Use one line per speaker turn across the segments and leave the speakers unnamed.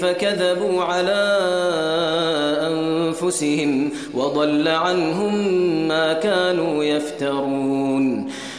فكذبوا على أنفسهم وضل عنهم ما كانوا يفترون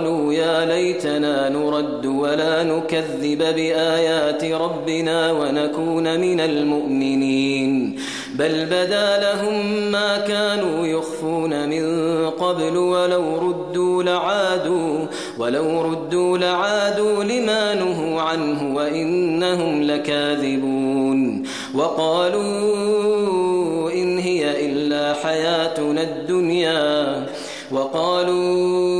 قالوا يا ليتنا نرد ولا نكذب بآيات ربنا ونكون من المؤمنين. بل بدا لهم ما كانوا يخفون من قبل ولو ردوا لعادوا ولو ردوا لعادوا لما نهوا عنه وإنهم لكاذبون. وقالوا إن هي إلا حياتنا الدنيا. وقالوا